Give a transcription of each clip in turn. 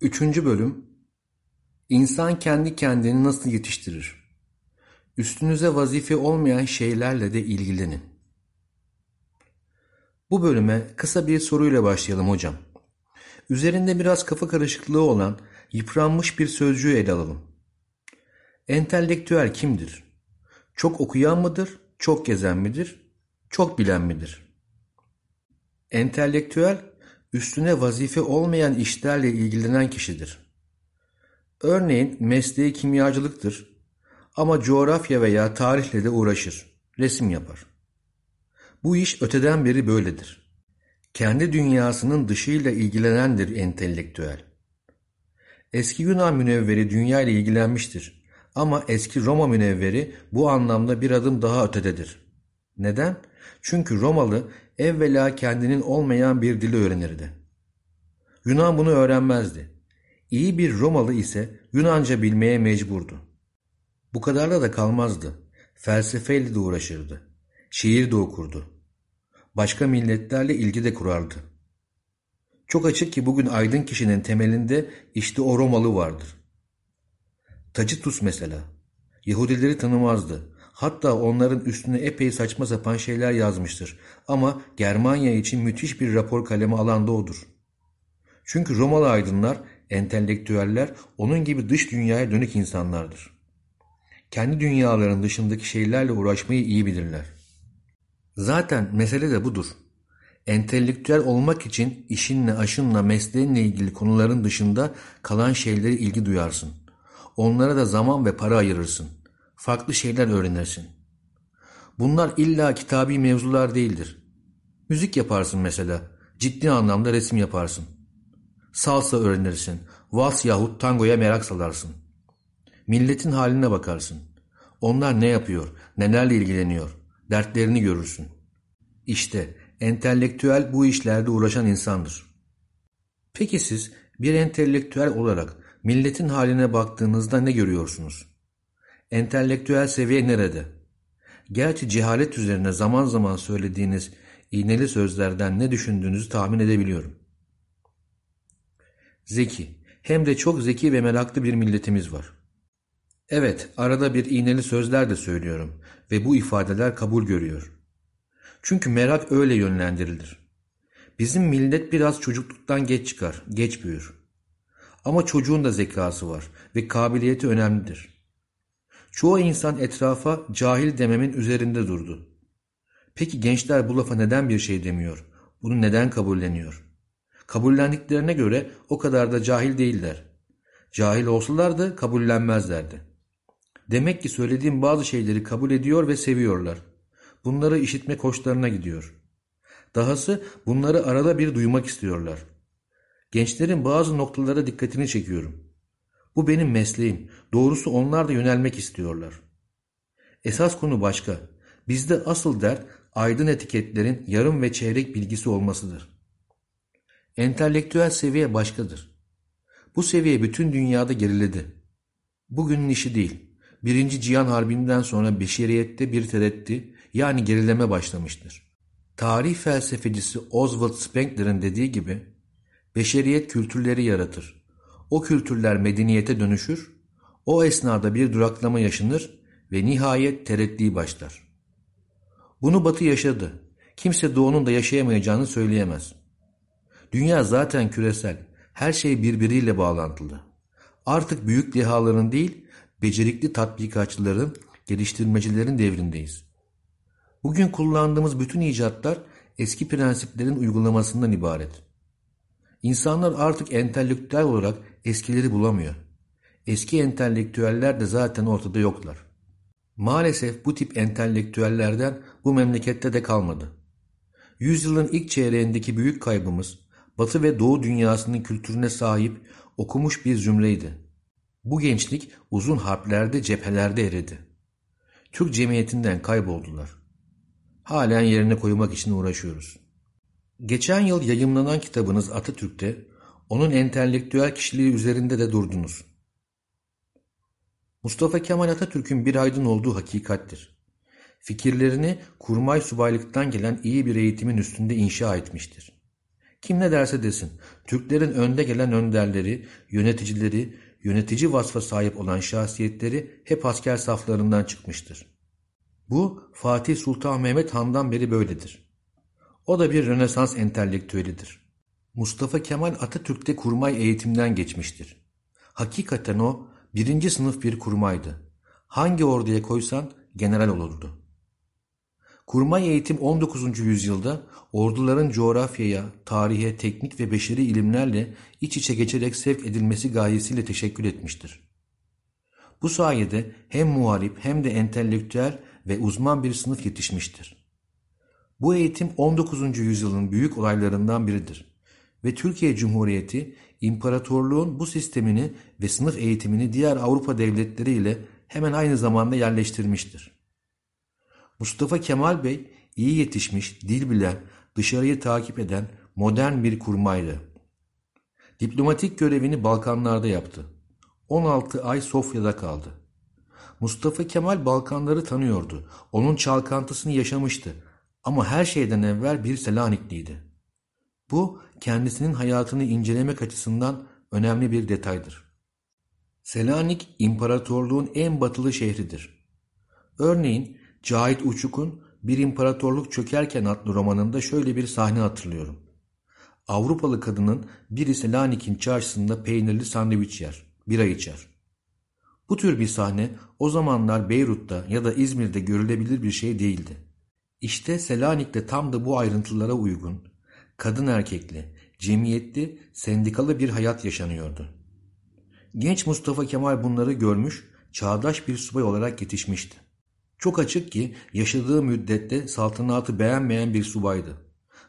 Üçüncü bölüm İnsan kendi kendini nasıl yetiştirir? Üstünüze vazife olmayan şeylerle de ilgilenin. Bu bölüme kısa bir soruyla başlayalım hocam. Üzerinde biraz kafa karışıklığı olan yıpranmış bir sözcüğü ele alalım. Entelektüel kimdir? Çok okuyan mıdır? Çok gezen midir? Çok bilen midir? Entelektüel, üstüne vazife olmayan işlerle ilgilenen kişidir. Örneğin mesleği kimyacılıktır ama coğrafya veya tarihle de uğraşır, resim yapar. Bu iş öteden beri böyledir. Kendi dünyasının dışıyla ilgilenendir entelektüel. Eski Yunan münevveri dünya ile ilgilenmiştir ama eski Roma münevveri bu anlamda bir adım daha ötededir. Neden? Çünkü Romalı evvela kendinin olmayan bir dili öğrenirdi. Yunan bunu öğrenmezdi. İyi bir Romalı ise Yunanca bilmeye mecburdu. Bu kadarla da kalmazdı. Felsefeyle de uğraşırdı. Şiir de okurdu. Başka milletlerle ilgi de kurardı. Çok açık ki bugün aydın kişinin temelinde işte o Romalı vardır. Tacitus mesela. Yahudileri tanımazdı. Hatta onların üstüne epey saçma sapan şeyler yazmıştır. Ama Germanya için müthiş bir rapor kalemi alan da odur. Çünkü Romalı aydınlar, entelektüeller onun gibi dış dünyaya dönük insanlardır. Kendi dünyaların dışındaki şeylerle uğraşmayı iyi bilirler. Zaten mesele de budur. Entelektüel olmak için işinle, aşınla, mesleğinle ilgili konuların dışında kalan şeylere ilgi duyarsın. Onlara da zaman ve para ayırırsın. Farklı şeyler öğrenirsin. Bunlar illa kitabi mevzular değildir. Müzik yaparsın mesela. Ciddi anlamda resim yaparsın. Salsa öğrenirsin. Vals yahut tangoya merak salarsın. Milletin haline bakarsın. Onlar ne yapıyor, nelerle ilgileniyor, dertlerini görürsün. İşte entelektüel bu işlerde uğraşan insandır. Peki siz bir entelektüel olarak milletin haline baktığınızda ne görüyorsunuz? Entelektüel seviye nerede? Gerçi cehalet üzerine zaman zaman söylediğiniz iğneli sözlerden ne düşündüğünüzü tahmin edebiliyorum. Zeki, hem de çok zeki ve meraklı bir milletimiz var. Evet, arada bir iğneli sözler de söylüyorum ve bu ifadeler kabul görüyor. Çünkü merak öyle yönlendirilir. Bizim millet biraz çocukluktan geç çıkar, geç büyür. Ama çocuğun da zekası var ve kabiliyeti önemlidir. Çoğu insan etrafa cahil dememin üzerinde durdu. Peki gençler bu lafa neden bir şey demiyor? Bunu neden kabulleniyor? Kabullendiklerine göre o kadar da cahil değiller. Cahil olsalardı kabullenmezlerdi. Demek ki söylediğim bazı şeyleri kabul ediyor ve seviyorlar. Bunları işitmek hoşlarına gidiyor. Dahası bunları arada bir duymak istiyorlar. Gençlerin bazı noktalara dikkatini çekiyorum. Bu benim mesleğim. Doğrusu onlar da yönelmek istiyorlar. Esas konu başka. Bizde asıl dert aydın etiketlerin yarım ve çeyrek bilgisi olmasıdır. Entelektüel seviye başkadır. Bu seviye bütün dünyada geriledi. Bugünün işi değil. Birinci Cihan Harbi'nden sonra beşeriyette bir teretti yani gerileme başlamıştır. Tarih felsefecisi Oswald Spengler'in dediği gibi beşeriyet kültürleri yaratır. O kültürler medeniyete dönüşür, o esnada bir duraklama yaşanır ve nihayet tereddi başlar. Bunu Batı yaşadı. Kimse Doğu'nun da yaşayamayacağını söyleyemez. Dünya zaten küresel, her şey birbiriyle bağlantılı. Artık büyük dehaların değil, becerikli tatbikatçıların, geliştirmecilerin devrindeyiz. Bugün kullandığımız bütün icatlar eski prensiplerin uygulamasından ibaret. İnsanlar artık entelektüel olarak eskileri bulamıyor. Eski entelektüeller de zaten ortada yoklar. Maalesef bu tip entelektüellerden bu memlekette de kalmadı. Yüzyılın ilk çeyreğindeki büyük kaybımız Batı ve Doğu dünyasının kültürüne sahip okumuş bir zümreydi. Bu gençlik uzun harplerde cephelerde eridi. Türk cemiyetinden kayboldular. Halen yerine koymak için uğraşıyoruz. Geçen yıl yayımlanan kitabınız Atatürk'te onun entelektüel kişiliği üzerinde de durdunuz. Mustafa Kemal Atatürk'ün bir aydın olduğu hakikattir. Fikirlerini kurmay subaylıktan gelen iyi bir eğitimin üstünde inşa etmiştir. Kim ne derse desin, Türklerin önde gelen önderleri, yöneticileri, yönetici vasfa sahip olan şahsiyetleri hep asker saflarından çıkmıştır. Bu Fatih Sultan Mehmet Han'dan beri böyledir. O da bir Rönesans entelektüelidir. Mustafa Kemal Atatürk'te kurmay eğitimden geçmiştir. Hakikaten o birinci sınıf bir kurmaydı. Hangi orduya koysan general olurdu. Kurmay eğitim 19. yüzyılda orduların coğrafyaya, tarihe, teknik ve beşeri ilimlerle iç içe geçerek sevk edilmesi gayesiyle teşekkür etmiştir. Bu sayede hem muharip hem de entelektüel ve uzman bir sınıf yetişmiştir. Bu eğitim 19. yüzyılın büyük olaylarından biridir ve Türkiye Cumhuriyeti imparatorluğun bu sistemini ve sınıf eğitimini diğer Avrupa devletleri ile hemen aynı zamanda yerleştirmiştir. Mustafa Kemal Bey iyi yetişmiş, dil bilen, dışarıyı takip eden modern bir kurmaydı. Diplomatik görevini Balkanlarda yaptı. 16 ay Sofya'da kaldı. Mustafa Kemal Balkanları tanıyordu. Onun çalkantısını yaşamıştı. Ama her şeyden evvel bir Selanikliydi. Bu kendisinin hayatını incelemek açısından önemli bir detaydır. Selanik imparatorluğun en batılı şehridir. Örneğin Cahit Uçuk'un Bir İmparatorluk Çökerken adlı romanında şöyle bir sahne hatırlıyorum. Avrupalı kadının biri Selanik'in çarşısında peynirli sandviç yer, bira içer. Bu tür bir sahne o zamanlar Beyrut'ta ya da İzmir'de görülebilir bir şey değildi. İşte Selanik'te tam da bu ayrıntılara uygun, kadın erkekli, cemiyetli, sendikalı bir hayat yaşanıyordu. Genç Mustafa Kemal bunları görmüş, çağdaş bir subay olarak yetişmişti. Çok açık ki yaşadığı müddette saltanatı beğenmeyen bir subaydı.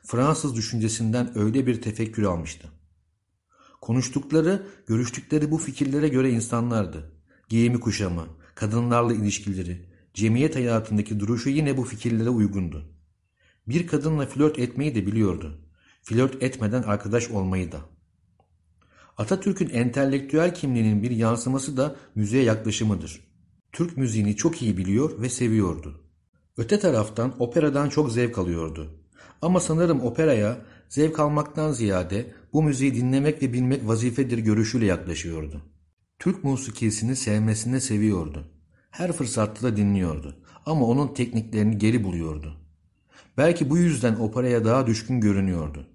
Fransız düşüncesinden öyle bir tefekkür almıştı. Konuştukları, görüştükleri bu fikirlere göre insanlardı. Giyimi kuşamı, kadınlarla ilişkileri, cemiyet hayatındaki duruşu yine bu fikirlere uygundu. Bir kadınla flört etmeyi de biliyordu. Flört etmeden arkadaş olmayı da. Atatürk'ün entelektüel kimliğinin bir yansıması da müziğe yaklaşımıdır. Türk müziğini çok iyi biliyor ve seviyordu. Öte taraftan operadan çok zevk alıyordu. Ama sanırım operaya zevk almaktan ziyade bu müziği dinlemek ve bilmek vazifedir görüşüyle yaklaşıyordu. Türk musikisini sevmesine seviyordu. Her fırsatta da dinliyordu. Ama onun tekniklerini geri buluyordu. Belki bu yüzden operaya daha düşkün görünüyordu.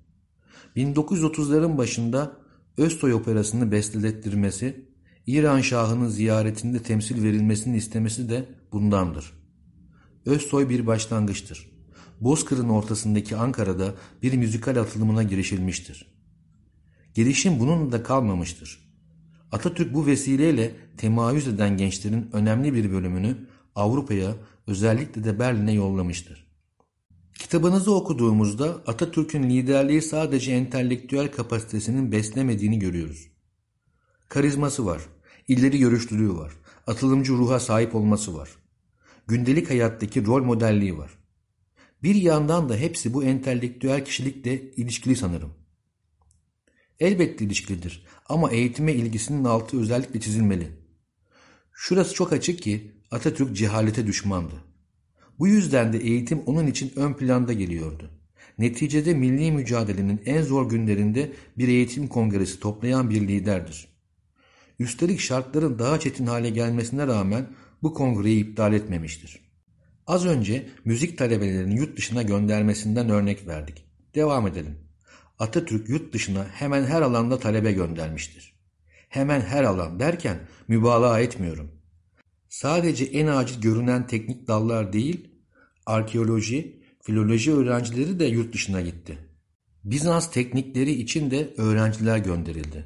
1930'ların başında Öztoy operasını bestelettirmesi, İran Şahı'nın ziyaretinde temsil verilmesini istemesi de bundandır. Öztoy bir başlangıçtır. Bozkır'ın ortasındaki Ankara'da bir müzikal atılımına girişilmiştir. Girişim bunun da kalmamıştır. Atatürk bu vesileyle temayüz eden gençlerin önemli bir bölümünü Avrupa'ya özellikle de Berlin'e yollamıştır. Kitabınızı okuduğumuzda Atatürk'ün liderliği sadece entelektüel kapasitesinin beslemediğini görüyoruz. Karizması var, ileri görüşlülüğü var, atılımcı ruha sahip olması var. Gündelik hayattaki rol modelliği var. Bir yandan da hepsi bu entelektüel kişilikle ilişkili sanırım. Elbette ilişkilidir ama eğitime ilgisinin altı özellikle çizilmeli. Şurası çok açık ki Atatürk cehalete düşmandı. Bu yüzden de eğitim onun için ön planda geliyordu. Neticede milli mücadelenin en zor günlerinde bir eğitim kongresi toplayan bir liderdir. Üstelik şartların daha çetin hale gelmesine rağmen bu kongreyi iptal etmemiştir. Az önce müzik talebelerinin yurt dışına göndermesinden örnek verdik. Devam edelim. Atatürk yurt dışına hemen her alanda talebe göndermiştir. Hemen her alan derken mübalağa etmiyorum. Sadece en acil görünen teknik dallar değil, arkeoloji, filoloji öğrencileri de yurt dışına gitti. Bizans teknikleri için de öğrenciler gönderildi.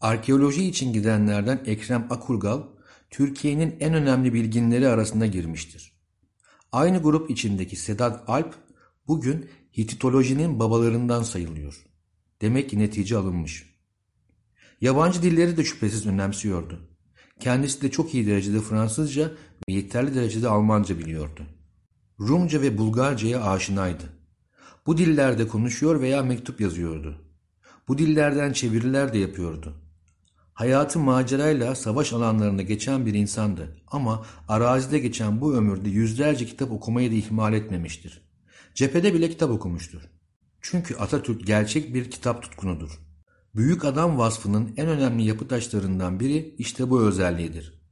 Arkeoloji için gidenlerden Ekrem Akurgal, Türkiye'nin en önemli bilginleri arasında girmiştir. Aynı grup içindeki Sedat Alp, bugün Hititolojinin babalarından sayılıyor. Demek ki netice alınmış. Yabancı dilleri de şüphesiz önemsiyordu. Kendisi de çok iyi derecede Fransızca ve yeterli derecede Almanca biliyordu. Rumca ve Bulgarca'ya aşinaydı. Bu dillerde konuşuyor veya mektup yazıyordu. Bu dillerden çeviriler de yapıyordu. Hayatı macerayla savaş alanlarında geçen bir insandı ama arazide geçen bu ömürde yüzlerce kitap okumayı da ihmal etmemiştir. Cephede bile kitap okumuştur. Çünkü Atatürk gerçek bir kitap tutkunudur. Büyük adam vasfının en önemli yapı taşlarından biri işte bu özelliğidir.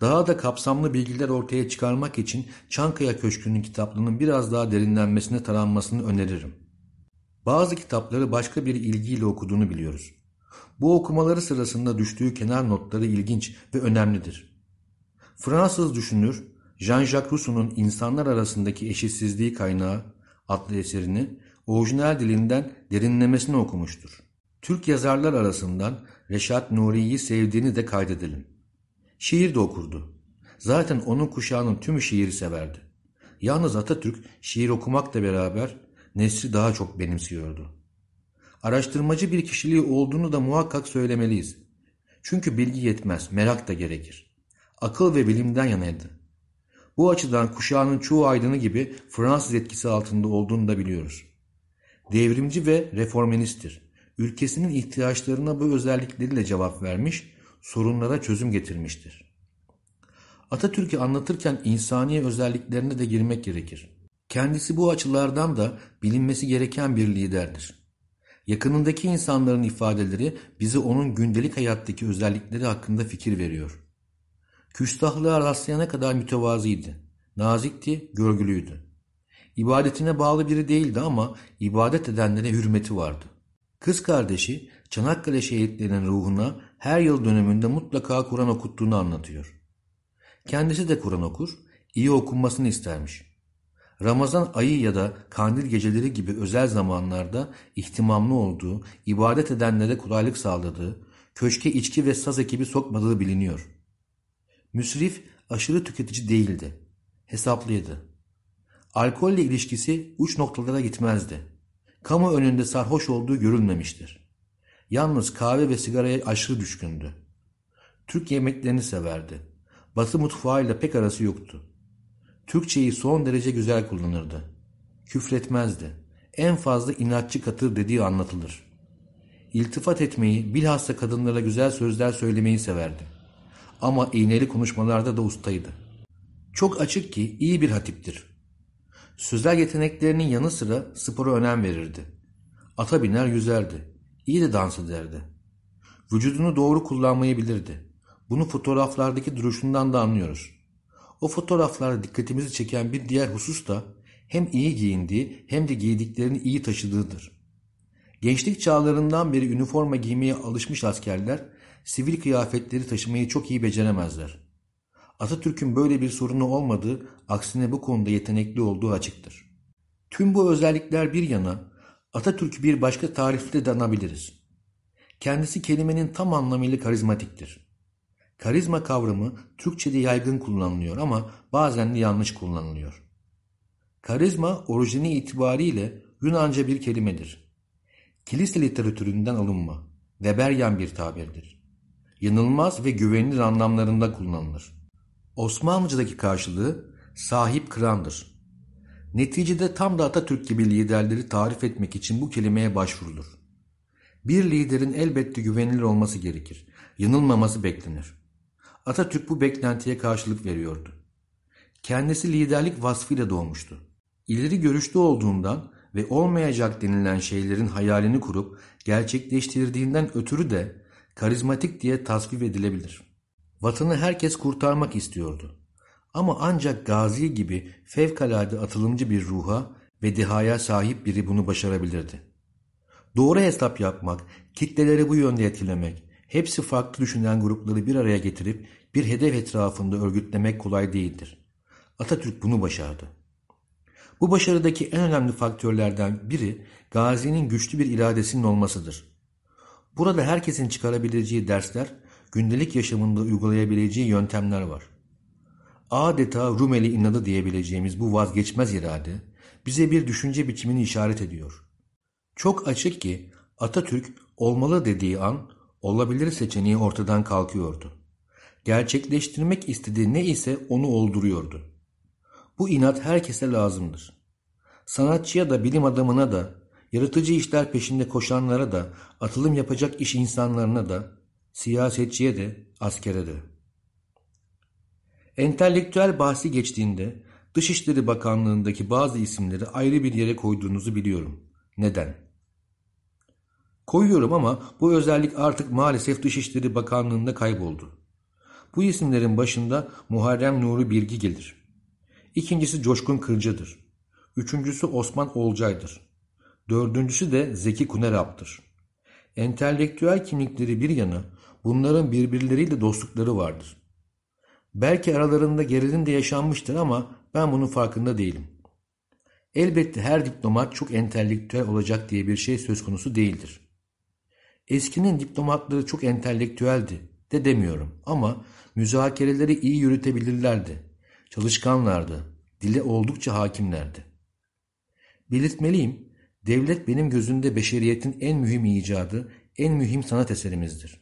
Daha da kapsamlı bilgiler ortaya çıkarmak için Çankaya Köşkü'nün kitaplığının biraz daha derinlenmesine taranmasını öneririm. Bazı kitapları başka bir ilgiyle okuduğunu biliyoruz. Bu okumaları sırasında düştüğü kenar notları ilginç ve önemlidir. Fransız düşünür Jean-Jacques Rousseau'nun İnsanlar Arasındaki Eşitsizliği Kaynağı adlı eserini orijinal dilinden derinlemesine okumuştur. Türk yazarlar arasından Reşat Nuri'yi sevdiğini de kaydedelim. Şiir de okurdu. Zaten onun kuşağının tümü şiiri severdi. Yalnız Atatürk şiir okumakla beraber nesri daha çok benimsiyordu. Araştırmacı bir kişiliği olduğunu da muhakkak söylemeliyiz. Çünkü bilgi yetmez, merak da gerekir. Akıl ve bilimden yanaydı. Bu açıdan kuşağının çoğu aydını gibi Fransız etkisi altında olduğunu da biliyoruz. Devrimci ve reforministtir. Ülkesinin ihtiyaçlarına bu özellikleriyle cevap vermiş, sorunlara çözüm getirmiştir. Atatürk'ü anlatırken insani özelliklerine de girmek gerekir. Kendisi bu açılardan da bilinmesi gereken bir liderdir. Yakınındaki insanların ifadeleri bize onun gündelik hayattaki özellikleri hakkında fikir veriyor. Küstahlığa rastlayana kadar mütevazıydı. Nazikti, görgülüydü. İbadetine bağlı biri değildi ama ibadet edenlere hürmeti vardı. Kız kardeşi Çanakkale şehitlerinin ruhuna her yıl döneminde mutlaka Kur'an okuttuğunu anlatıyor. Kendisi de Kur'an okur, iyi okunmasını istermiş. Ramazan ayı ya da kandil geceleri gibi özel zamanlarda ihtimamlı olduğu, ibadet edenlere kolaylık sağladığı, köşke içki ve saz ekibi sokmadığı biliniyor. Müsrif aşırı tüketici değildi. Hesaplıydı. Alkolle ilişkisi uç noktalara gitmezdi. Kamu önünde sarhoş olduğu görülmemiştir. Yalnız kahve ve sigaraya aşırı düşkündü. Türk yemeklerini severdi. Batı mutfağıyla pek arası yoktu. Türkçeyi son derece güzel kullanırdı. Küfretmezdi. En fazla inatçı katır dediği anlatılır. İltifat etmeyi, bilhassa kadınlara güzel sözler söylemeyi severdi. Ama iğneli konuşmalarda da ustaydı. Çok açık ki iyi bir hatiptir. Sözel yeteneklerinin yanı sıra spora önem verirdi. Ata biner yüzerdi. İyi de dans ederdi. Vücudunu doğru kullanmayı bilirdi. Bunu fotoğraflardaki duruşundan da anlıyoruz. O fotoğraflarda dikkatimizi çeken bir diğer husus da hem iyi giyindiği hem de giydiklerini iyi taşıdığıdır. Gençlik çağlarından beri üniforma giymeye alışmış askerler sivil kıyafetleri taşımayı çok iyi beceremezler. Atatürk'ün böyle bir sorunu olmadığı, aksine bu konuda yetenekli olduğu açıktır. Tüm bu özellikler bir yana, Atatürk'ü bir başka tarifle de anabiliriz. Kendisi kelimenin tam anlamıyla karizmatiktir. Karizma kavramı Türkçe'de yaygın kullanılıyor ama bazen de yanlış kullanılıyor. Karizma orijini itibariyle Yunanca bir kelimedir. Kilise literatüründen alınma, Weberyan bir tabirdir. Yanılmaz ve güvenilir anlamlarında kullanılır. Osmanlıca'daki karşılığı sahip kırandır. Neticede tam da Atatürk gibi liderleri tarif etmek için bu kelimeye başvurulur. Bir liderin elbette güvenilir olması gerekir. Yanılmaması beklenir. Atatürk bu beklentiye karşılık veriyordu. Kendisi liderlik vasfıyla doğmuştu. İleri görüşlü olduğundan ve olmayacak denilen şeylerin hayalini kurup gerçekleştirdiğinden ötürü de karizmatik diye tasvip edilebilir. Vatanı herkes kurtarmak istiyordu. Ama ancak Gazi gibi fevkalade atılımcı bir ruha ve dehaya sahip biri bunu başarabilirdi. Doğru hesap yapmak, kitleleri bu yönde etkilemek, hepsi farklı düşünen grupları bir araya getirip bir hedef etrafında örgütlemek kolay değildir. Atatürk bunu başardı. Bu başarıdaki en önemli faktörlerden biri Gazi'nin güçlü bir iradesinin olmasıdır. Burada herkesin çıkarabileceği dersler, gündelik yaşamında uygulayabileceği yöntemler var. Adeta Rumeli inadı diyebileceğimiz bu vazgeçmez irade bize bir düşünce biçimini işaret ediyor. Çok açık ki Atatürk olmalı dediği an olabilir seçeneği ortadan kalkıyordu. Gerçekleştirmek istediği ne ise onu olduruyordu. Bu inat herkese lazımdır. Sanatçıya da bilim adamına da, yaratıcı işler peşinde koşanlara da, atılım yapacak iş insanlarına da, siyasetçiye de, askere de. Entelektüel bahsi geçtiğinde Dışişleri Bakanlığındaki bazı isimleri ayrı bir yere koyduğunuzu biliyorum. Neden? Koyuyorum ama bu özellik artık maalesef Dışişleri Bakanlığı'nda kayboldu. Bu isimlerin başında Muharrem Nuri Bilgi gelir. İkincisi Coşkun Kırca'dır. Üçüncüsü Osman Olcay'dır. Dördüncüsü de Zeki Kunerap'tır. Entelektüel kimlikleri bir yana bunların birbirleriyle dostlukları vardır. Belki aralarında gerilim de yaşanmıştır ama ben bunun farkında değilim. Elbette her diplomat çok entelektüel olacak diye bir şey söz konusu değildir. Eskinin diplomatları çok entelektüeldi de demiyorum ama müzakereleri iyi yürütebilirlerdi. Çalışkanlardı, dile oldukça hakimlerdi. Belirtmeliyim, devlet benim gözümde beşeriyetin en mühim icadı, en mühim sanat eserimizdir.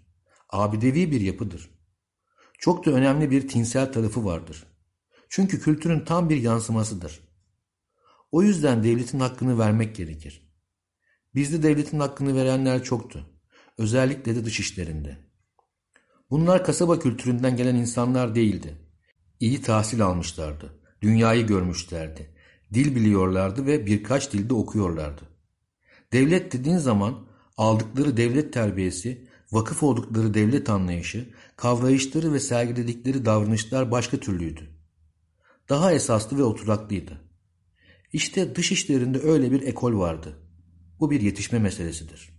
Abidevi bir yapıdır. Çok da önemli bir tinsel tarafı vardır. Çünkü kültürün tam bir yansımasıdır. O yüzden devletin hakkını vermek gerekir. Bizde devletin hakkını verenler çoktu. Özellikle de dış işlerinde. Bunlar kasaba kültüründen gelen insanlar değildi. İyi tahsil almışlardı. Dünyayı görmüşlerdi. Dil biliyorlardı ve birkaç dilde okuyorlardı. Devlet dediğin zaman aldıkları devlet terbiyesi, vakıf oldukları devlet anlayışı, kavrayışları ve sergiledikleri davranışlar başka türlüydü. Daha esaslı ve oturaklıydı. İşte dış işlerinde öyle bir ekol vardı. Bu bir yetişme meselesidir.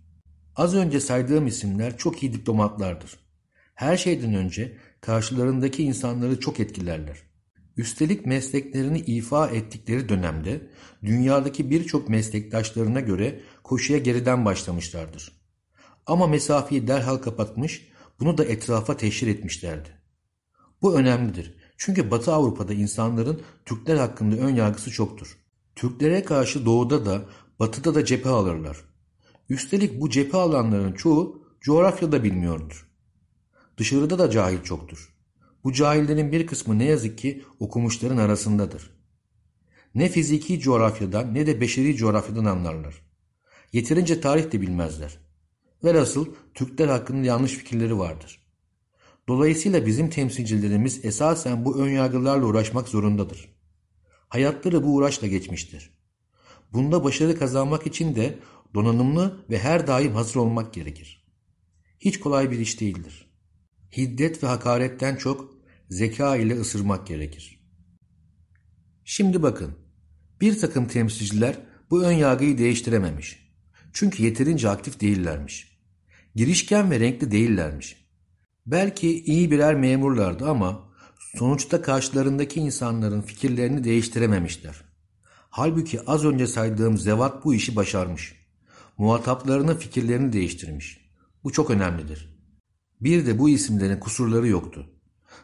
Az önce saydığım isimler çok iyi diplomatlardır. Her şeyden önce karşılarındaki insanları çok etkilerler. Üstelik mesleklerini ifa ettikleri dönemde dünyadaki birçok meslektaşlarına göre koşuya geriden başlamışlardır. Ama mesafeyi derhal kapatmış, bunu da etrafa teşhir etmişlerdi. Bu önemlidir. Çünkü Batı Avrupa'da insanların Türkler hakkında ön yargısı çoktur. Türklere karşı doğuda da batıda da cephe alırlar. Üstelik bu cephe alanların çoğu coğrafyada bilmiyordur. Dışarıda da cahil çoktur. Bu cahillerin bir kısmı ne yazık ki okumuşların arasındadır. Ne fiziki coğrafyadan ne de beşeri coğrafyadan anlarlar. Yeterince tarih de bilmezler. Velhasıl Türkler hakkında yanlış fikirleri vardır. Dolayısıyla bizim temsilcilerimiz esasen bu önyargılarla uğraşmak zorundadır. Hayatları bu uğraşla geçmiştir. Bunda başarı kazanmak için de donanımlı ve her daim hazır olmak gerekir. Hiç kolay bir iş değildir. Hiddet ve hakaretten çok zeka ile ısırmak gerekir. Şimdi bakın, bir takım temsilciler bu ön yargıyı değiştirememiş. Çünkü yeterince aktif değillermiş. Girişken ve renkli değillermiş. Belki iyi birer memurlardı ama sonuçta karşılarındaki insanların fikirlerini değiştirememişler. Halbuki az önce saydığım zevat bu işi başarmış. Muhataplarının fikirlerini değiştirmiş. Bu çok önemlidir. Bir de bu isimlerin kusurları yoktu.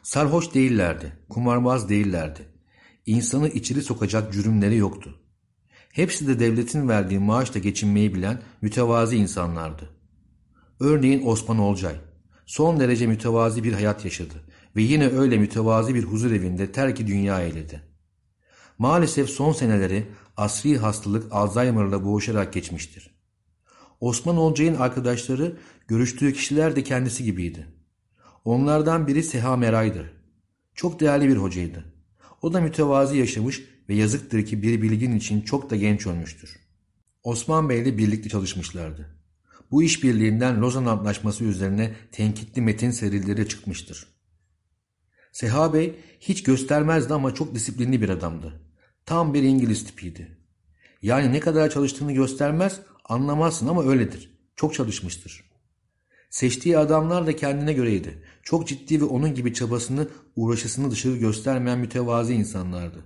Sarhoş değillerdi, kumarbaz değillerdi. İnsanı içeri sokacak cürümleri yoktu. Hepsi de devletin verdiği maaşla geçinmeyi bilen mütevazi insanlardı. Örneğin Osman Olcay. Son derece mütevazi bir hayat yaşadı ve yine öyle mütevazi bir huzur evinde terki dünya eyledi. Maalesef son seneleri asri hastalık Alzheimer'la boğuşarak geçmiştir. Osman Olcay'ın arkadaşları görüştüğü kişiler de kendisi gibiydi. Onlardan biri Seha Meray'dır. Çok değerli bir hocaydı. O da mütevazi yaşamış ve yazıktır ki bir bilgin için çok da genç ölmüştür. Osman Bey ile birlikte çalışmışlardı. Bu işbirliğinden Lozan Antlaşması üzerine tenkitli metin serileri çıkmıştır. Seha Bey hiç göstermezdi ama çok disiplinli bir adamdı. Tam bir İngiliz tipiydi. Yani ne kadar çalıştığını göstermez, anlamazsın ama öyledir. Çok çalışmıştır. Seçtiği adamlar da kendine göreydi. Çok ciddi ve onun gibi çabasını, uğraşısını dışarı göstermeyen mütevazi insanlardı.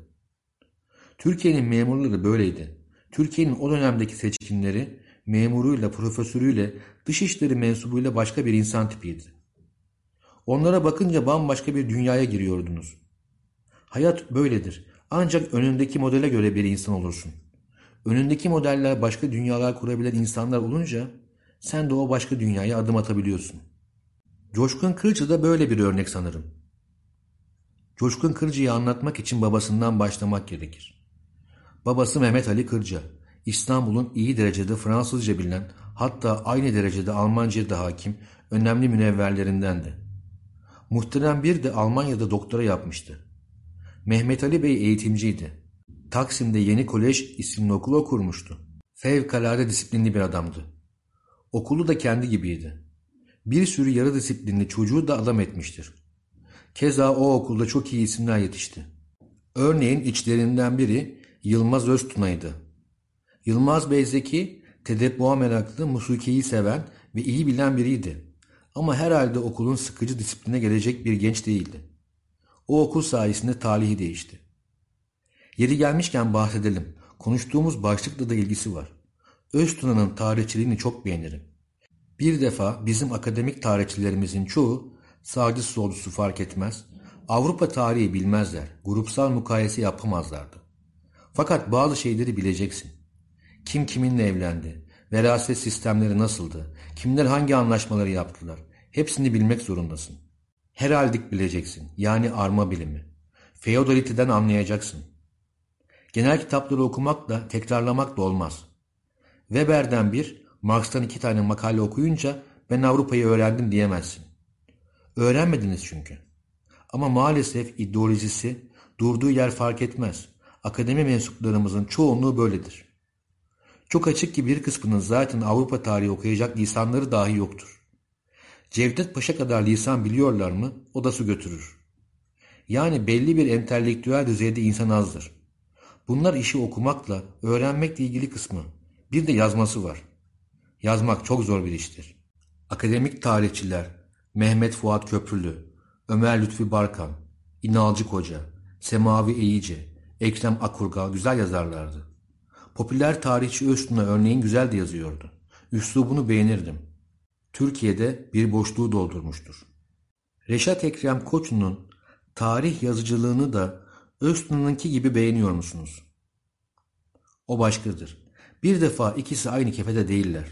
Türkiye'nin memurları böyleydi. Türkiye'nin o dönemdeki seçkinleri memuruyla, profesörüyle, dışişleri mensubuyla başka bir insan tipiydi. Onlara bakınca bambaşka bir dünyaya giriyordunuz. Hayat böyledir. Ancak önündeki modele göre bir insan olursun. Önündeki modeller başka dünyalar kurabilen insanlar olunca sen de o başka dünyaya adım atabiliyorsun. Coşkun Kırcı da böyle bir örnek sanırım. Coşkun Kırcı'yı anlatmak için babasından başlamak gerekir. Babası Mehmet Ali Kırca, İstanbul'un iyi derecede Fransızca bilen, hatta aynı derecede Almanca'ya da hakim, önemli münevverlerindendi. Muhterem bir de Almanya'da doktora yapmıştı. Mehmet Ali Bey eğitimciydi. Taksim'de Yeni Kolej isimli okul okurmuştu. Fevkalade disiplinli bir adamdı. Okulu da kendi gibiydi. Bir sürü yarı disiplinli çocuğu da adam etmiştir. Keza o okulda çok iyi isimler yetişti. Örneğin içlerinden biri Yılmaz Öztuna'ydı. Yılmaz Bey zeki, tedebbuğa meraklı, musikeyi seven ve iyi bilen biriydi. Ama herhalde okulun sıkıcı disipline gelecek bir genç değildi. O okul sayesinde talihi değişti. Yeri gelmişken bahsedelim. Konuştuğumuz başlıkla da ilgisi var. Öztuna'nın tarihçiliğini çok beğenirim. Bir defa bizim akademik tarihçilerimizin çoğu sağcı solcusu fark etmez, Avrupa tarihi bilmezler, grupsal mukayese yapamazlardı. Fakat bazı şeyleri bileceksin. Kim kiminle evlendi, veraset sistemleri nasıldı, kimler hangi anlaşmaları yaptılar, hepsini bilmek zorundasın. Heraldik bileceksin, yani arma bilimi. Feodaliteden anlayacaksın. Genel kitapları okumakla, tekrarlamakla olmaz. Weber'den bir, Marx'tan iki tane makale okuyunca ben Avrupa'yı öğrendim diyemezsin. Öğrenmediniz çünkü. Ama maalesef ideolojisi durduğu yer fark etmez. Akademi mensuplarımızın çoğunluğu böyledir. Çok açık ki bir kısmının zaten Avrupa tarihi okuyacak lisanları dahi yoktur. Cevdet Paşa kadar lisan biliyorlar mı o da su götürür. Yani belli bir entelektüel düzeyde insan azdır. Bunlar işi okumakla, öğrenmekle ilgili kısmı. Bir de yazması var. Yazmak çok zor bir iştir. Akademik tarihçiler Mehmet Fuat Köprülü, Ömer Lütfi Barkan, İnalcı Koca, Semavi Eyici, Ekrem Akurgal güzel yazarlardı. Popüler tarihçi Öztun'a örneğin güzel de yazıyordu. Üslubunu beğenirdim. Türkiye'de bir boşluğu doldurmuştur. Reşat Ekrem Koçu'nun tarih yazıcılığını da Öztun'unki gibi beğeniyor musunuz? O başkadır. Bir defa ikisi aynı kefede değiller.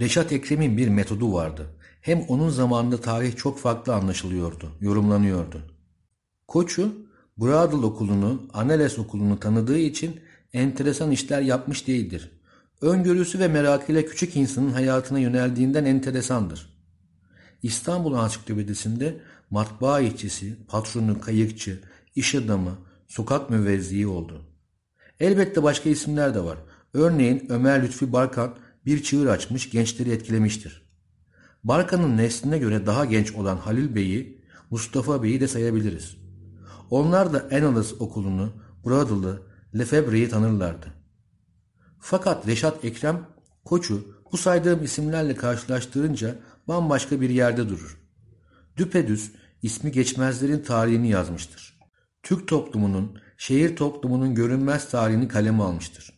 Reşat Ekrem'in bir metodu vardı. Hem onun zamanında tarih çok farklı anlaşılıyordu, yorumlanıyordu. Koçu, Bradl okulunu, Anales okulunu tanıdığı için enteresan işler yapmış değildir. Öngörüsü ve merakıyla küçük insanın hayatına yöneldiğinden enteresandır. İstanbul Ansiklopedisinde matbaa işçisi, patronu, kayıkçı, iş adamı, sokak müvezziği oldu. Elbette başka isimler de var. Örneğin Ömer Lütfi Barkan bir çığır açmış, gençleri etkilemiştir. Barkan'ın nesline göre daha genç olan Halil Bey'i, Mustafa Bey'i de sayabiliriz. Onlar da Enalis okulunu, Bradl'ı, Lefebvre'yi tanırlardı. Fakat Reşat Ekrem Koç'u bu saydığım isimlerle karşılaştırınca bambaşka bir yerde durur. Düpedüz ismi geçmezlerin tarihini yazmıştır. Türk toplumunun, şehir toplumunun görünmez tarihini kaleme almıştır.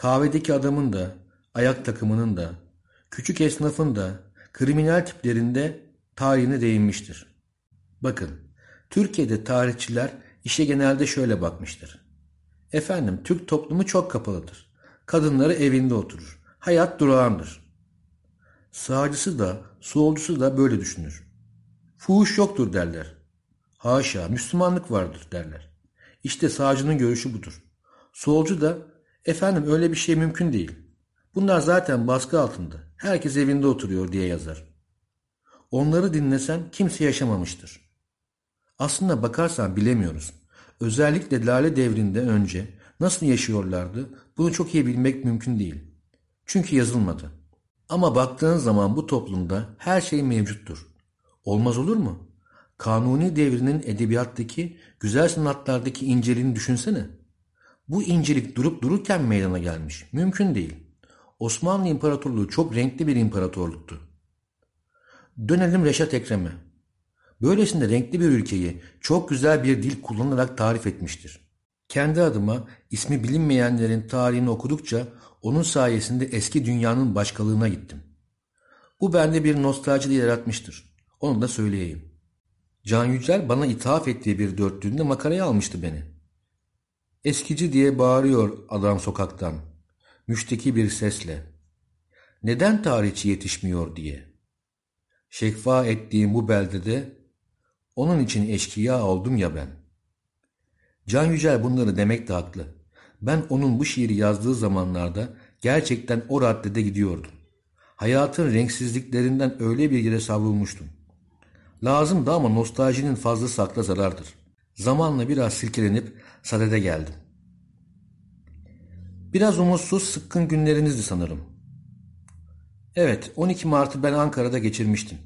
Kahvedeki adamın da, ayak takımının da, küçük esnafın da, kriminal tiplerinde tarihine değinmiştir. Bakın, Türkiye'de tarihçiler işe genelde şöyle bakmıştır. Efendim, Türk toplumu çok kapalıdır. Kadınları evinde oturur. Hayat durağandır. Sağcısı da, solcusu da böyle düşünür. Fuhuş yoktur derler. Haşa, Müslümanlık vardır derler. İşte sağcının görüşü budur. Solcu da, efendim öyle bir şey mümkün değil. Bunlar zaten baskı altında. Herkes evinde oturuyor diye yazar. Onları dinlesen kimse yaşamamıştır. Aslında bakarsan bilemiyoruz. Özellikle Lale devrinde önce nasıl yaşıyorlardı bunu çok iyi bilmek mümkün değil. Çünkü yazılmadı. Ama baktığın zaman bu toplumda her şey mevcuttur. Olmaz olur mu? Kanuni devrinin edebiyattaki, güzel sanatlardaki inceliğini düşünsene. Bu incelik durup dururken meydana gelmiş. Mümkün değil. Osmanlı İmparatorluğu çok renkli bir imparatorluktu. Dönelim Reşat Ekrem'e. Böylesinde renkli bir ülkeyi çok güzel bir dil kullanarak tarif etmiştir. Kendi adıma ismi bilinmeyenlerin tarihini okudukça onun sayesinde eski dünyanın başkalığına gittim. Bu bende bir nostalji yaratmıştır. Onu da söyleyeyim. Can Yücel bana ithaf ettiği bir dörtlüğünde makaraya almıştı beni. Eskici diye bağırıyor adam sokaktan. Müşteki bir sesle. Neden tarihçi yetişmiyor diye. Şekfa ettiğim bu beldede onun için eşkıya oldum ya ben. Can Yücel bunları demek de haklı. Ben onun bu şiiri yazdığı zamanlarda gerçekten o raddede gidiyordum. Hayatın renksizliklerinden öyle bir yere savrulmuştum. Lazımdı ama nostaljinin fazlası akla zarardır. Zamanla biraz silkelenip sadede geldim. Biraz umutsuz, sıkkın günlerinizdi sanırım. Evet, 12 Mart'ı ben Ankara'da geçirmiştim.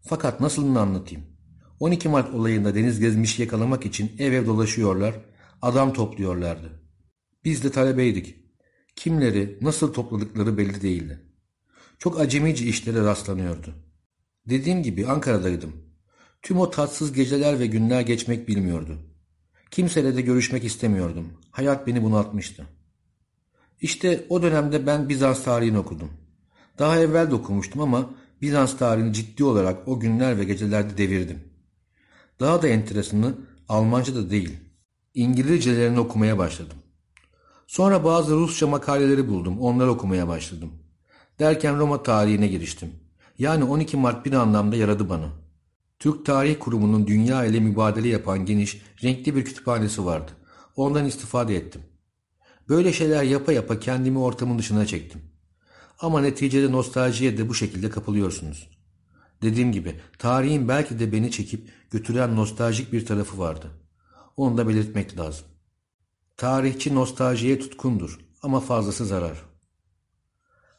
Fakat nasılını anlatayım. 12 Mart olayında deniz gezmişi yakalamak için ev ev dolaşıyorlar, adam topluyorlardı. Biz de talebeydik. Kimleri, nasıl topladıkları belli değildi. Çok acemice işlere rastlanıyordu. Dediğim gibi Ankara'daydım. Tüm o tatsız geceler ve günler geçmek bilmiyordu. Kimseyle de görüşmek istemiyordum. Hayat beni bunaltmıştı. İşte o dönemde ben Bizans tarihini okudum. Daha evvel de okumuştum ama Bizans tarihini ciddi olarak o günler ve gecelerde devirdim. Daha da enteresanı Almanca da değil. İngilizcelerini okumaya başladım. Sonra bazı Rusça makaleleri buldum. Onları okumaya başladım. Derken Roma tarihine giriştim. Yani 12 Mart bir anlamda yaradı bana. Türk Tarih Kurumu'nun dünya ile mübadele yapan geniş, renkli bir kütüphanesi vardı. Ondan istifade ettim. Böyle şeyler yapa yapa kendimi ortamın dışına çektim. Ama neticede nostaljiye de bu şekilde kapılıyorsunuz. Dediğim gibi tarihin belki de beni çekip götüren nostaljik bir tarafı vardı. Onu da belirtmek lazım. Tarihçi nostaljiye tutkundur ama fazlası zarar.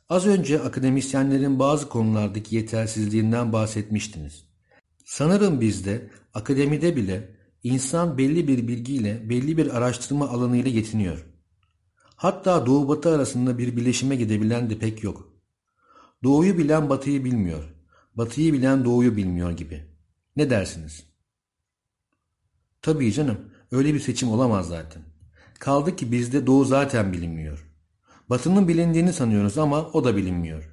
Az önce akademisyenlerin bazı konulardaki yetersizliğinden bahsetmiştiniz. Sanırım bizde, akademide bile insan belli bir bilgiyle, belli bir araştırma alanıyla yetiniyor. Hatta doğu batı arasında bir bileşime gidebilen de pek yok. Doğuyu bilen batıyı bilmiyor. Batıyı bilen doğuyu bilmiyor gibi. Ne dersiniz? Tabii canım, öyle bir seçim olamaz zaten. Kaldı ki bizde doğu zaten bilinmiyor. Batının bilindiğini sanıyoruz ama o da bilinmiyor.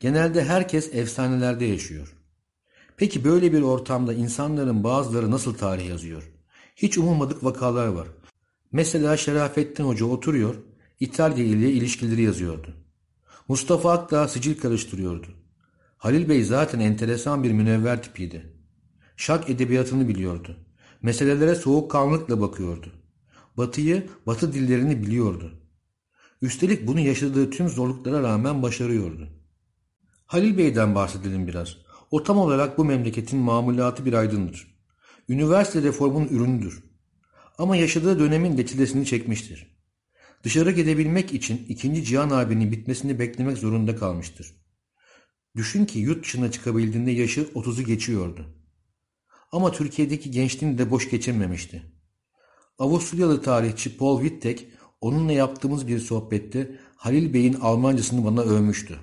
Genelde herkes efsanelerde yaşıyor. Peki böyle bir ortamda insanların bazıları nasıl tarih yazıyor? Hiç umulmadık vakalar var. Mesela Şerafettin Hoca oturuyor, İtalya ile ilişkileri yazıyordu. Mustafa Akdağ sicil karıştırıyordu. Halil Bey zaten enteresan bir münevver tipiydi. Şak edebiyatını biliyordu. Meselelere soğukkanlılıkla bakıyordu. Batıyı, batı dillerini biliyordu. Üstelik bunu yaşadığı tüm zorluklara rağmen başarıyordu. Halil Bey'den bahsedelim biraz. O tam olarak bu memleketin mamulatı bir aydındır. Üniversite reformunun ürünüdür. Ama yaşadığı dönemin de çekmiştir. Dışarı gidebilmek için ikinci Cihan abinin bitmesini beklemek zorunda kalmıştır. Düşün ki yurt dışına çıkabildiğinde yaşı 30'u geçiyordu. Ama Türkiye'deki gençliğini de boş geçirmemişti. Avusturyalı tarihçi Paul Wittek onunla yaptığımız bir sohbette Halil Bey'in Almancasını bana övmüştü.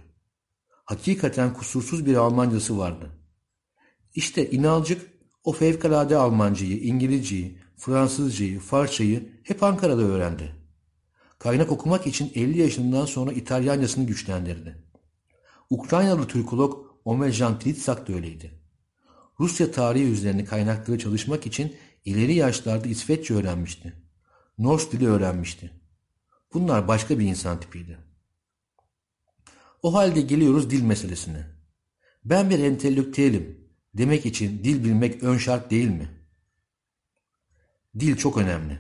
Hakikaten kusursuz bir Almancası vardı. İşte inalcık o fevkalade Almancayı, İngilizceyi, Fransızcayı, Farsçayı hep Ankara'da öğrendi. Kaynak okumak için 50 yaşından sonra İtalyancasını güçlendirdi. Ukraynalı Türkolog Omerjan Tlitsak da öyleydi. Rusya tarihi üzerine kaynakları çalışmak için ileri yaşlarda İsveççe öğrenmişti. Norse dili öğrenmişti. Bunlar başka bir insan tipiydi. O halde geliyoruz dil meselesine. Ben bir entelektüelim demek için dil bilmek ön şart değil mi? Dil çok önemli.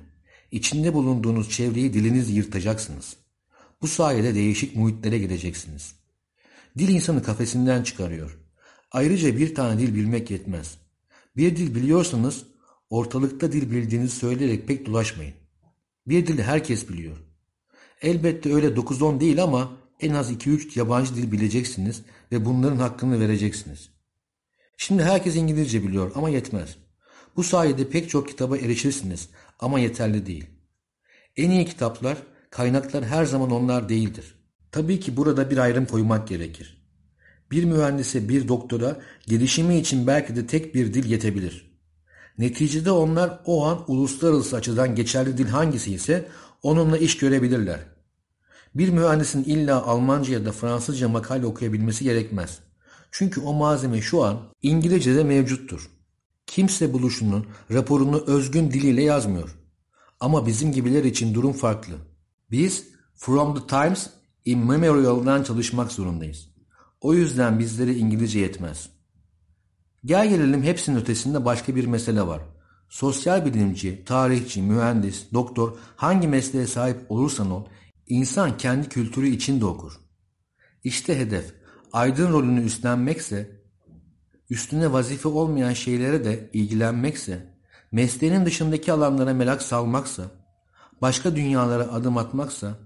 İçinde bulunduğunuz çevreyi diliniz yırtacaksınız. Bu sayede değişik muhitlere gideceksiniz. Dil insanı kafesinden çıkarıyor. Ayrıca bir tane dil bilmek yetmez. Bir dil biliyorsanız ortalıkta dil bildiğinizi söyleyerek pek dolaşmayın. Bir dili herkes biliyor. Elbette öyle 9-10 değil ama en az 2-3 yabancı dil bileceksiniz ve bunların hakkını vereceksiniz. Şimdi herkes İngilizce biliyor ama yetmez. Bu sayede pek çok kitaba erişirsiniz ama yeterli değil. En iyi kitaplar, kaynaklar her zaman onlar değildir. Tabii ki burada bir ayrım koymak gerekir. Bir mühendise, bir doktora gelişimi için belki de tek bir dil yetebilir. Neticede onlar o an uluslararası açıdan geçerli dil hangisi ise onunla iş görebilirler. Bir mühendisin illa Almanca ya da Fransızca makale okuyabilmesi gerekmez. Çünkü o malzeme şu an İngilizce'de mevcuttur. Kimse buluşunun raporunu özgün diliyle yazmıyor. Ama bizim gibiler için durum farklı. Biz From the Times in Memorial'dan çalışmak zorundayız. O yüzden bizlere İngilizce yetmez. Gel gelelim hepsinin ötesinde başka bir mesele var. Sosyal bilimci, tarihçi, mühendis, doktor hangi mesleğe sahip olursan ol, insan kendi kültürü içinde okur. İşte hedef, aydın rolünü üstlenmekse, üstüne vazife olmayan şeylere de ilgilenmekse, mesleğinin dışındaki alanlara merak salmaksa, başka dünyalara adım atmaksa,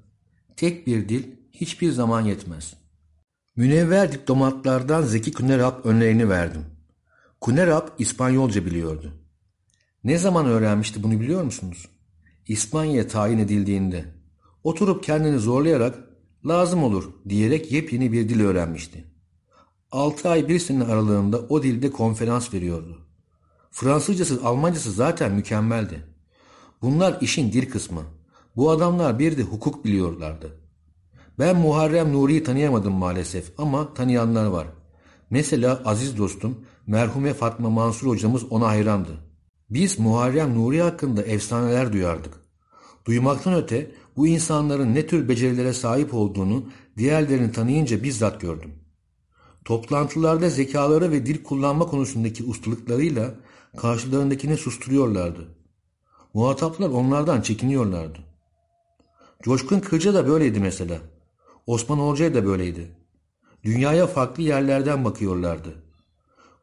Tek bir dil hiçbir zaman yetmez. Münevver diplomatlardan Zeki Kunerap önlerini verdim. Kunerap İspanyolca biliyordu. Ne zaman öğrenmişti bunu biliyor musunuz? İspanya'ya tayin edildiğinde. Oturup kendini zorlayarak lazım olur diyerek yepyeni bir dil öğrenmişti. Altı ay bir sene aralığında o dilde konferans veriyordu. Fransızcası, Almancası zaten mükemmeldi. Bunlar işin dil kısmı. Bu adamlar bir de hukuk biliyorlardı. Ben Muharrem Nuri'yi tanıyamadım maalesef ama tanıyanlar var. Mesela aziz dostum merhume Fatma Mansur hocamız ona hayrandı. Biz Muharrem Nuri hakkında efsaneler duyardık. Duymaktan öte bu insanların ne tür becerilere sahip olduğunu diğerlerini tanıyınca bizzat gördüm. Toplantılarda zekaları ve dil kullanma konusundaki ustalıklarıyla karşılarındakini susturuyorlardı. Muhataplar onlardan çekiniyorlardı. Coşkun Kırca da böyleydi mesela. Osman Hoca da böyleydi. Dünyaya farklı yerlerden bakıyorlardı.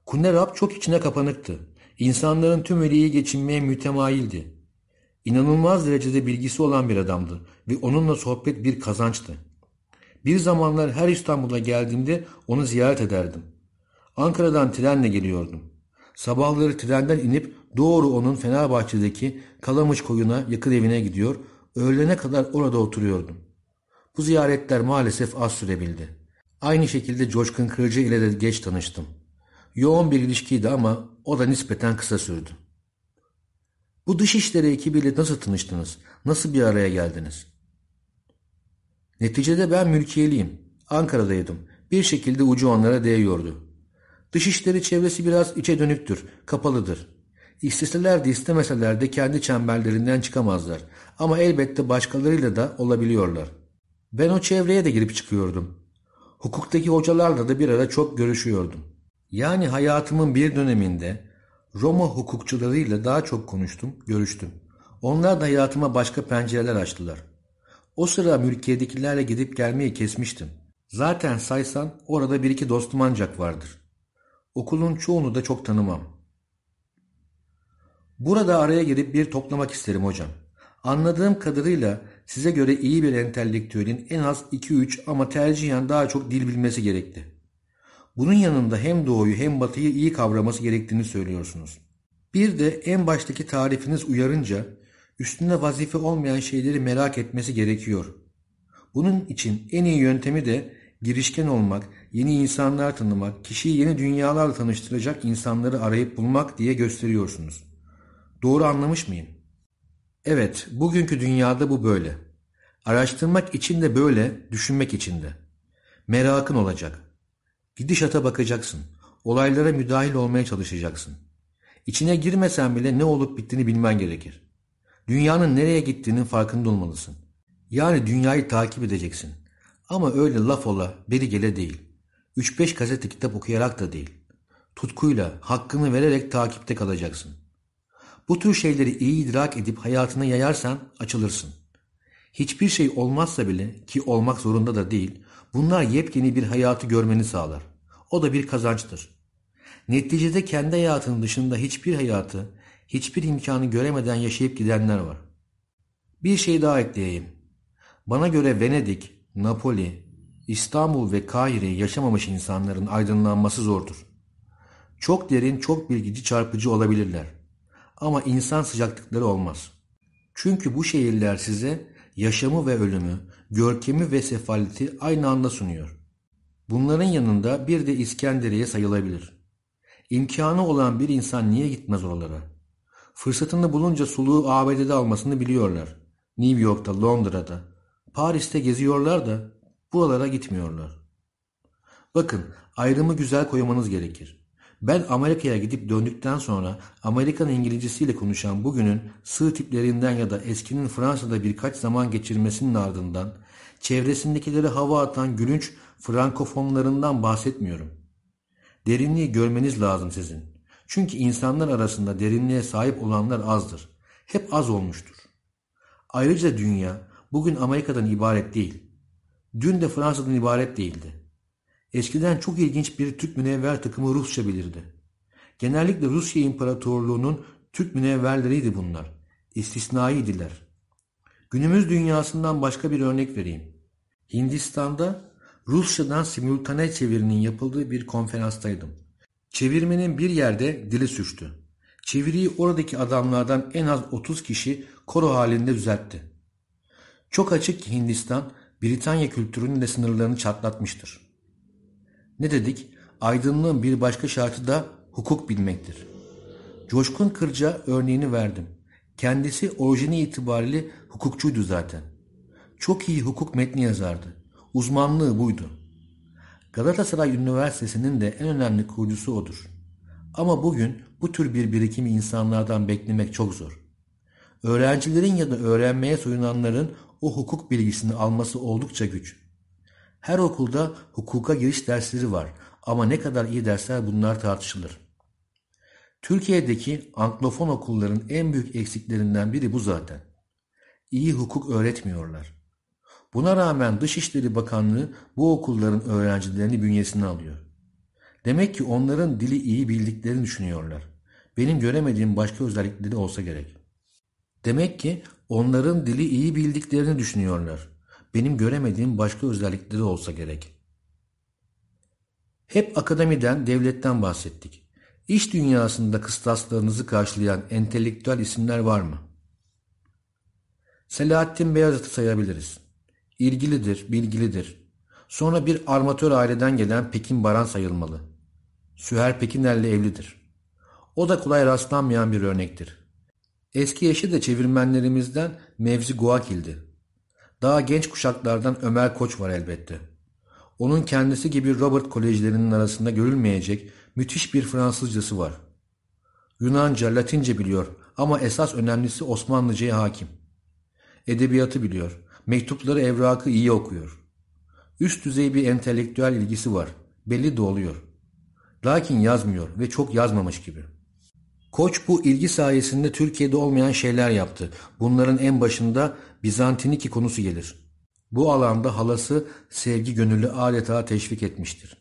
Kunerap çok içine kapanıktı. İnsanların tümüyle iyi geçinmeye mütemayildi. İnanılmaz derecede bilgisi olan bir adamdı ve onunla sohbet bir kazançtı. Bir zamanlar her İstanbul'a geldiğimde onu ziyaret ederdim. Ankara'dan trenle geliyordum. Sabahları trenden inip doğru onun Fenerbahçe'deki Kalamış koyuna yakın evine gidiyor, öğlene kadar orada oturuyordum. Bu ziyaretler maalesef az sürebildi. Aynı şekilde Coşkun Kırcı ile de geç tanıştım. Yoğun bir ilişkiydi ama o da nispeten kısa sürdü. Bu dışişleri ekibiyle nasıl tanıştınız? Nasıl bir araya geldiniz? Neticede ben mülkiyeliyim. Ankara'daydım. Bir şekilde ucu onlara değiyordu. Dışişleri çevresi biraz içe dönüktür, kapalıdır. İsteseler de istemeseler de kendi çemberlerinden çıkamazlar. Ama elbette başkalarıyla da olabiliyorlar. Ben o çevreye de girip çıkıyordum. Hukuktaki hocalarla da bir ara çok görüşüyordum. Yani hayatımın bir döneminde Roma hukukçularıyla daha çok konuştum, görüştüm. Onlar da hayatıma başka pencereler açtılar. O sıra mülkiyedekilerle gidip gelmeyi kesmiştim. Zaten saysan orada bir iki dostum ancak vardır. Okulun çoğunu da çok tanımam. Burada araya girip bir toplamak isterim hocam. Anladığım kadarıyla size göre iyi bir entelektüelin en az 2-3 ama tercihen daha çok dil bilmesi gerekti. Bunun yanında hem doğuyu hem batıyı iyi kavraması gerektiğini söylüyorsunuz. Bir de en baştaki tarifiniz uyarınca üstünde vazife olmayan şeyleri merak etmesi gerekiyor. Bunun için en iyi yöntemi de girişken olmak, yeni insanlar tanımak, kişiyi yeni dünyalarla tanıştıracak insanları arayıp bulmak diye gösteriyorsunuz. Doğru anlamış mıyım? Evet, bugünkü dünyada bu böyle. Araştırmak için de böyle, düşünmek için de. Merakın olacak. Gidişata bakacaksın. Olaylara müdahil olmaya çalışacaksın. İçine girmesen bile ne olup bittiğini bilmen gerekir. Dünyanın nereye gittiğinin farkında olmalısın. Yani dünyayı takip edeceksin. Ama öyle laf ola, beri gele değil. 3-5 gazete kitap okuyarak da değil. Tutkuyla, hakkını vererek takipte kalacaksın. Bu tür şeyleri iyi idrak edip hayatına yayarsan açılırsın. Hiçbir şey olmazsa bile ki olmak zorunda da değil, bunlar yepyeni bir hayatı görmeni sağlar. O da bir kazançtır. Neticede kendi hayatının dışında hiçbir hayatı, hiçbir imkanı göremeden yaşayıp gidenler var. Bir şey daha ekleyeyim. Bana göre Venedik, Napoli, İstanbul ve Kahire'yi yaşamamış insanların aydınlanması zordur. Çok derin, çok bilgici, çarpıcı olabilirler. Ama insan sıcaklıkları olmaz. Çünkü bu şehirler size yaşamı ve ölümü, görkemi ve sefaleti aynı anda sunuyor. Bunların yanında bir de İskenderiye sayılabilir. İmkanı olan bir insan niye gitmez oralara? Fırsatını bulunca suluğu ABD'de almasını biliyorlar. New York'ta, Londra'da, Paris'te geziyorlar da buralara gitmiyorlar. Bakın ayrımı güzel koymanız gerekir. Ben Amerika'ya gidip döndükten sonra Amerikan İngilizcesiyle konuşan bugünün sığ tiplerinden ya da eskinin Fransa'da birkaç zaman geçirmesinin ardından çevresindekileri hava atan gülünç frankofonlarından bahsetmiyorum. Derinliği görmeniz lazım sizin. Çünkü insanlar arasında derinliğe sahip olanlar azdır. Hep az olmuştur. Ayrıca dünya bugün Amerika'dan ibaret değil. Dün de Fransa'dan ibaret değildi. Eskiden çok ilginç bir Türk münevver takımı Rusça bilirdi. Genellikle Rusya İmparatorluğu'nun Türk münevverleriydi bunlar. İstisnaiydiler. Günümüz dünyasından başka bir örnek vereyim. Hindistan'da Rusçadan simultane çevirinin yapıldığı bir konferanstaydım. Çevirmenin bir yerde dili suçtu. Çeviriyi oradaki adamlardan en az 30 kişi koro halinde düzeltti. Çok açık ki Hindistan, Britanya kültürünün de sınırlarını çatlatmıştır. Ne dedik? Aydınlığın bir başka şartı da hukuk bilmektir. Coşkun Kırca örneğini verdim. Kendisi orijini itibariyle hukukçuydu zaten. Çok iyi hukuk metni yazardı. Uzmanlığı buydu. Galatasaray Üniversitesi'nin de en önemli kurucusu odur. Ama bugün bu tür bir birikimi insanlardan beklemek çok zor. Öğrencilerin ya da öğrenmeye soyunanların o hukuk bilgisini alması oldukça güç. Her okulda hukuka giriş dersleri var ama ne kadar iyi dersler bunlar tartışılır. Türkiye'deki anglofon okulların en büyük eksiklerinden biri bu zaten. İyi hukuk öğretmiyorlar. Buna rağmen Dışişleri Bakanlığı bu okulların öğrencilerini bünyesine alıyor. Demek ki onların dili iyi bildiklerini düşünüyorlar. Benim göremediğim başka özellikleri olsa gerek. Demek ki onların dili iyi bildiklerini düşünüyorlar. Benim göremediğim başka özellikleri olsa gerek. Hep akademiden, devletten bahsettik. İş dünyasında kıstaslarınızı karşılayan entelektüel isimler var mı? Selahattin Beyazıt'ı sayabiliriz. İlgilidir, bilgilidir. Sonra bir armatör aileden gelen Pekin Baran sayılmalı. Süher Pekiner'le evlidir. O da kolay rastlanmayan bir örnektir. Eski eşi de çevirmenlerimizden Mevzi Guakil'di. Daha genç kuşaklardan Ömer Koç var elbette. Onun kendisi gibi Robert kolejlerinin arasında görülmeyecek müthiş bir Fransızcası var. Yunanca, Latince biliyor ama esas önemlisi Osmanlıca'ya hakim. Edebiyatı biliyor. Mektupları evrakı iyi okuyor. Üst düzey bir entelektüel ilgisi var. Belli de oluyor. Lakin yazmıyor ve çok yazmamış gibi. Koç bu ilgi sayesinde Türkiye'de olmayan şeyler yaptı. Bunların en başında Bizantiniki konusu gelir. Bu alanda halası sevgi gönüllü adeta teşvik etmiştir.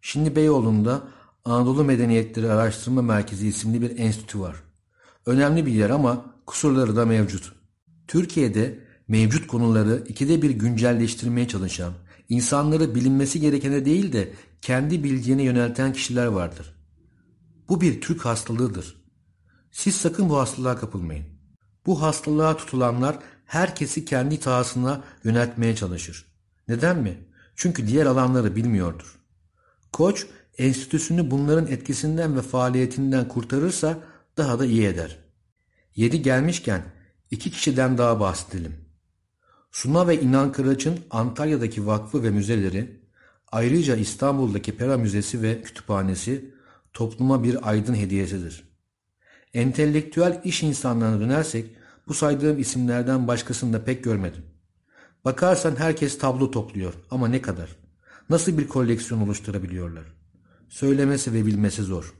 Şimdi Beyoğlu'nda Anadolu Medeniyetleri Araştırma Merkezi isimli bir enstitü var. Önemli bir yer ama kusurları da mevcut. Türkiye'de mevcut konuları ikide bir güncelleştirmeye çalışan, insanları bilinmesi gerekene değil de kendi bildiğine yönelten kişiler vardır. Bu bir Türk hastalığıdır. Siz sakın bu hastalığa kapılmayın. Bu hastalığa tutulanlar herkesi kendi tahasına yöneltmeye çalışır. Neden mi? Çünkü diğer alanları bilmiyordur. Koç enstitüsünü bunların etkisinden ve faaliyetinden kurtarırsa daha da iyi eder. Yedi gelmişken iki kişiden daha bahsedelim. Suna ve İnan Kıraç'ın Antalya'daki vakfı ve müzeleri, ayrıca İstanbul'daki Pera Müzesi ve kütüphanesi topluma bir aydın hediyesidir. Entelektüel iş insanlarına dönersek bu saydığım isimlerden başkasını da pek görmedim. Bakarsan herkes tablo topluyor ama ne kadar? Nasıl bir koleksiyon oluşturabiliyorlar? Söylemesi ve bilmesi zor.